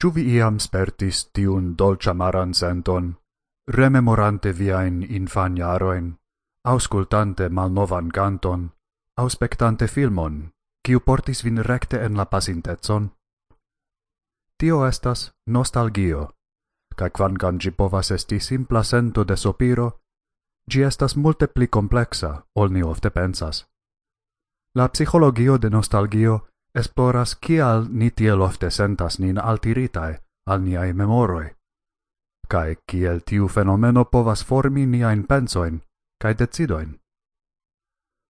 Ĉu vi iam spertis tiun dolĉamaran senton, rememorante viain infaniaroin, auscultante malnovan canton, auspectante filmon, kiu portis vin recte en la pasintetson? Tio estas nostalgio, ca quancam gi povas esti simpla sento de sopiro, gi estas multe pli complexa, ol ni ofte pensas. La psicologio de nostalgio esploras kial ni tiel ofte sentas nin altiritae al niai memoroi, cae kiel tiu fenomeno povas formi niain pensoin cae decidoin.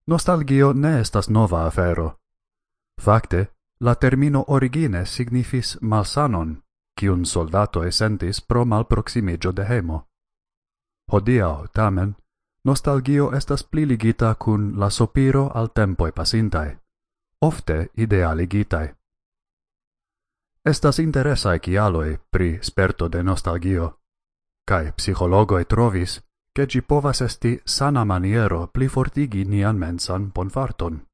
Nostalgio ne estas nova afero. Fakte, la termino origine signifis malsanon, cium soldato sentis pro malproximigio de hemo. Hodiau, tamen, nostalgio estas pli ligita cun la sopiro al tempoi pasintae ofte idealigitae. Estas interesae cialoi pri sperto de nostalgio, cae psichologoi trovis che gi povas esti sana maniero pli fortigi nian mensan bonfarton.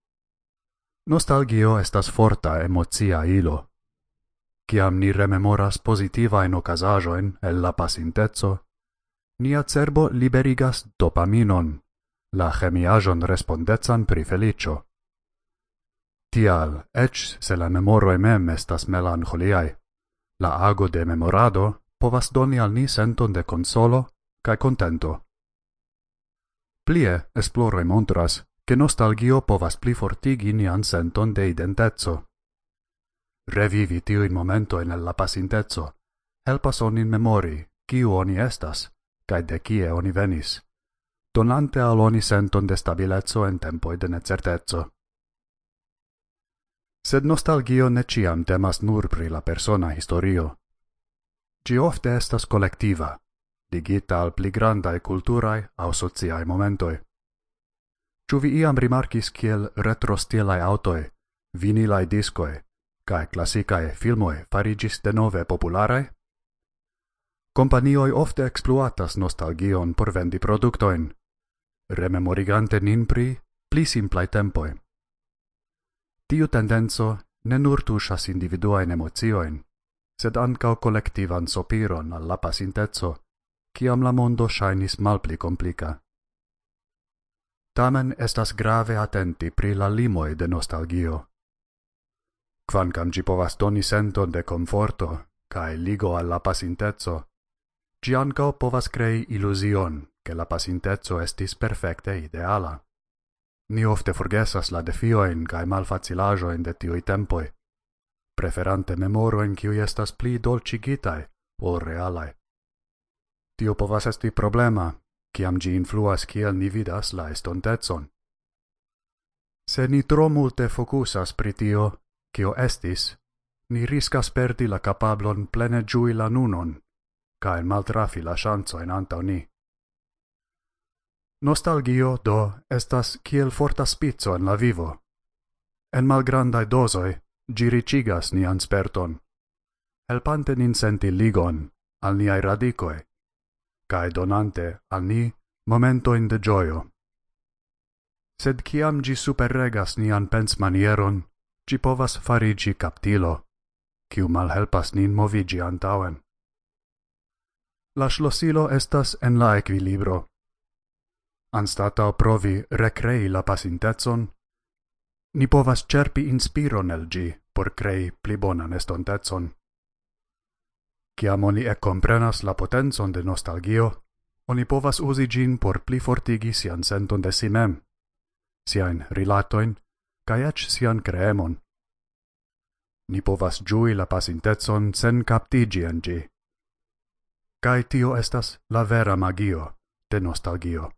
Nostalgio estas forta emozia ilo. Ciam ni rememoras positivain ocasajoen el la pasintezzo, nia cerbo liberigas dopaminon, la chemiajon respondezan pri felicio. Tial, ec se la memoro mem estas melancholiae, la ago de memorado povas doni al ni senton de consolo cae contento. Plie, esploroi montras, che nostalgio povas pli fortigi nian senton de identezzo. Revivi tiuin momentoin el la pasintezzo, helpas onin memori, kiu oni estas, cae de kie oni venis, donante al oni senton de stabilezzo en tempoi de necertezzo. Sed nostalgio ne ciam temas nur pri la persona historio. Gi ofte estas collectiva, digita al pli grandae culturae au sociae momentoi. Ciu vi iam rimarkis kiel retrostielae autoe, vinilae discoe, cae classicae filmoe farigis denove popularae? Companioi ofte exploatas nostalgion por vendi productoin, rememorigante nin pri pli simplae tempoi. Tiu tendenzo ne nur tuŝas individuajn emocioin, sed ankaŭ kolektivan sopiron al la pasinteco, kiam la mondo ŝajnis malpli komplika. Tamen estas grave atenti pri la limoj de nostalgio. Kvankam ĝi povas doni senton de komforto kaj ligo al la pasinteco, ĝi ankaŭ povas krei iluzion, ke la pasinteco estis perfekte ideala. Ni ofte forgesas la defioin cae malfacilaĵojn de tiui tempoi, preferante memoroin kiuj estas pli dolcigitae ol realae. Tio povas esti problema, ciam gi influas kiel ni vidas la estontezon. Se ni tro multe focusas pri tio, cio estis, ni riscas perdi la capablon plene giui la nunon, cae maltrafi la chanzoin antau ni. Nostalgio, do, estas kiel forta spizzo en la vivo. En malgrandai dosoi, giricigas nian sperton, helpante nin senti ligon al niai radicoi, cae donante al ni momentoin de gioio. Sed ciam gi superregas nian pens manieron, gi povas farigi captilo, ciu malhelpas nin movigi antauen. La slosilo estas en la equilibro, anstata provi recrei la pasintezon, ni povas cerpi inspiro nel gi por crei pli bonan estontezon. Ciam oni e comprenas la potenzon de nostalgio, oni povas usi gin por pli fortigi sian senton de si mem, siain rilatoin, cae ec sian creemon. Ni povas giui la pasintezon sen captigi en gi. Cae tio estas la vera magio de nostalgio.